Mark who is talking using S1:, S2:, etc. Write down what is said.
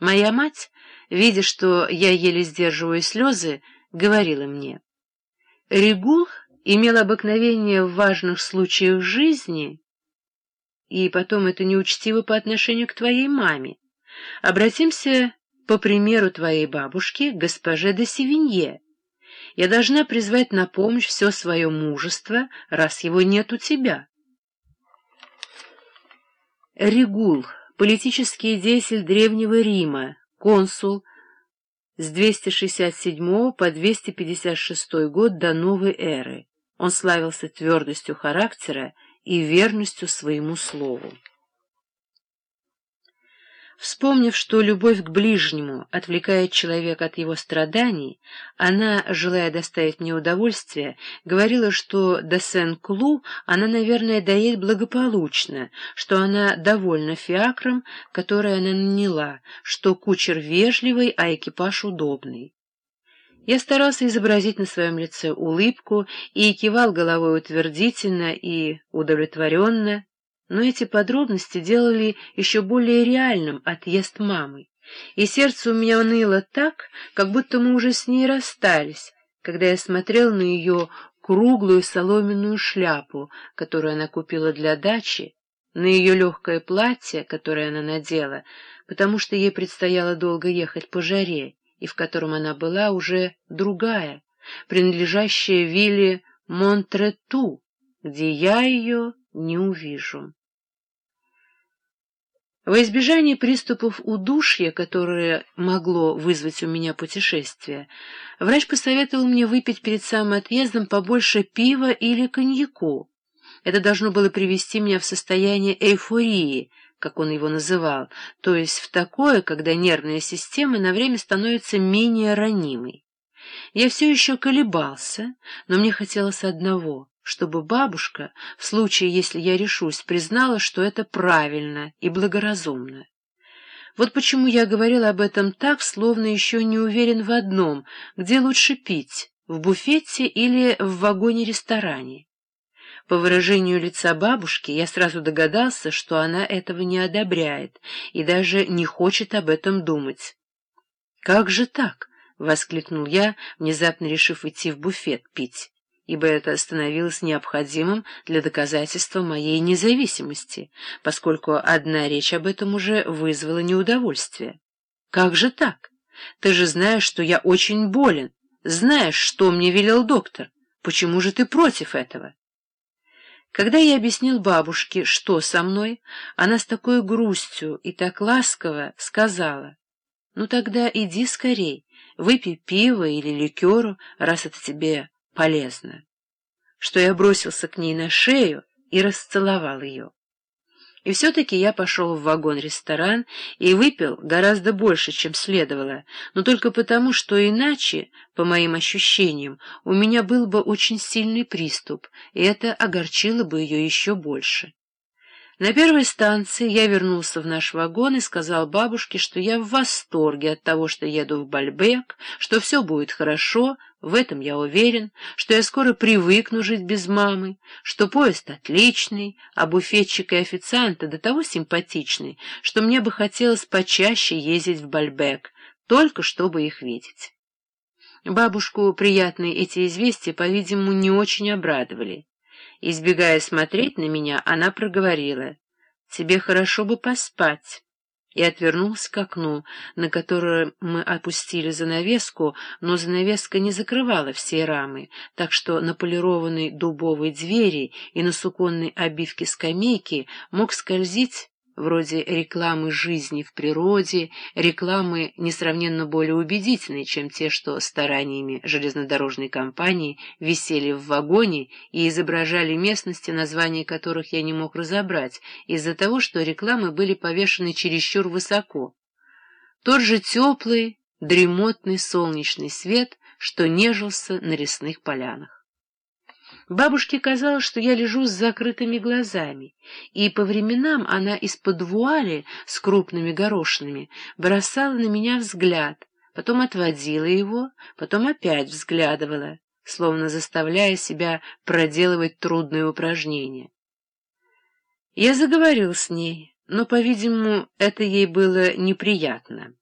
S1: Моя мать, видя, что я еле сдерживаю слезы, говорила мне, «Регул имел обыкновение в важных случаях жизни, и потом это неучтиво по отношению к твоей маме. Обратимся, по примеру твоей бабушки, госпоже де Севинье. Я должна призвать на помощь все свое мужество, раз его нет у тебя». Регул политический деятель Древнего Рима, консул с 267 по 256 год до новой эры. Он славился твердостью характера и верностью своему слову. Вспомнив, что любовь к ближнему отвлекает человека от его страданий, она, желая доставить мне удовольствие, говорила, что до Сен-Клу она, наверное, доедет благополучно, что она довольна фиакром, который она наняла, что кучер вежливый, а экипаж удобный. Я старался изобразить на своем лице улыбку и кивал головой утвердительно и удовлетворенно, но эти подробности делали еще более реальным отъезд мамы, и сердце у меня ныло так, как будто мы уже с ней расстались, когда я смотрел на ее круглую соломенную шляпу, которую она купила для дачи, на ее легкое платье, которое она надела, потому что ей предстояло долго ехать по жаре, и в котором она была уже другая, принадлежащая вилле Монтрету, где я ее не увижу. Во избежание приступов удушья, которое могло вызвать у меня путешествие, врач посоветовал мне выпить перед самым отъездом побольше пива или коньяку. Это должно было привести меня в состояние эйфории, как он его называл, то есть в такое, когда нервная система на время становится менее ранимой. Я все еще колебался, но мне хотелось одного чтобы бабушка, в случае, если я решусь, признала, что это правильно и благоразумно. Вот почему я говорил об этом так, словно еще не уверен в одном, где лучше пить, в буфете или в вагоне-ресторане. По выражению лица бабушки я сразу догадался, что она этого не одобряет и даже не хочет об этом думать. «Как же так?» — воскликнул я, внезапно решив идти в буфет пить ибо это становилось необходимым для доказательства моей независимости, поскольку одна речь об этом уже вызвала неудовольствие. «Как же так? Ты же знаешь, что я очень болен, знаешь, что мне велел доктор. Почему же ты против этого?» Когда я объяснил бабушке, что со мной, она с такой грустью и так ласково сказала, «Ну тогда иди скорей, выпей пиво или ликеру, раз это тебе полезно, что я бросился к ней на шею и расцеловал ее. И все-таки я пошел в вагон-ресторан и выпил гораздо больше, чем следовало, но только потому, что иначе, по моим ощущениям, у меня был бы очень сильный приступ, и это огорчило бы ее еще больше. На первой станции я вернулся в наш вагон и сказал бабушке, что я в восторге от того, что еду в Бальбек, что все будет хорошо, в этом я уверен, что я скоро привыкну жить без мамы, что поезд отличный, а буфетчик и официанты до того симпатичны, что мне бы хотелось почаще ездить в Бальбек, только чтобы их видеть. Бабушку приятные эти известия, по-видимому, не очень обрадовали. Избегая смотреть на меня, она проговорила, «Тебе хорошо бы поспать» и отвернулась к окну, на которое мы опустили занавеску, но занавеска не закрывала все рамы, так что на полированной дубовой двери и на суконной обивке скамейки мог скользить вроде рекламы жизни в природе, рекламы несравненно более убедительные, чем те, что стараниями железнодорожной компании висели в вагоне и изображали местности, названия которых я не мог разобрать, из-за того, что рекламы были повешены чересчур высоко. Тот же теплый, дремотный солнечный свет, что нежился на лесных полянах. Бабушке казалось, что я лежу с закрытыми глазами, и по временам она из-под вуали с крупными горошинами бросала на меня взгляд, потом отводила его, потом опять взглядывала, словно заставляя себя проделывать трудные упражнения. Я заговорил с ней, но, по-видимому, это ей было неприятно.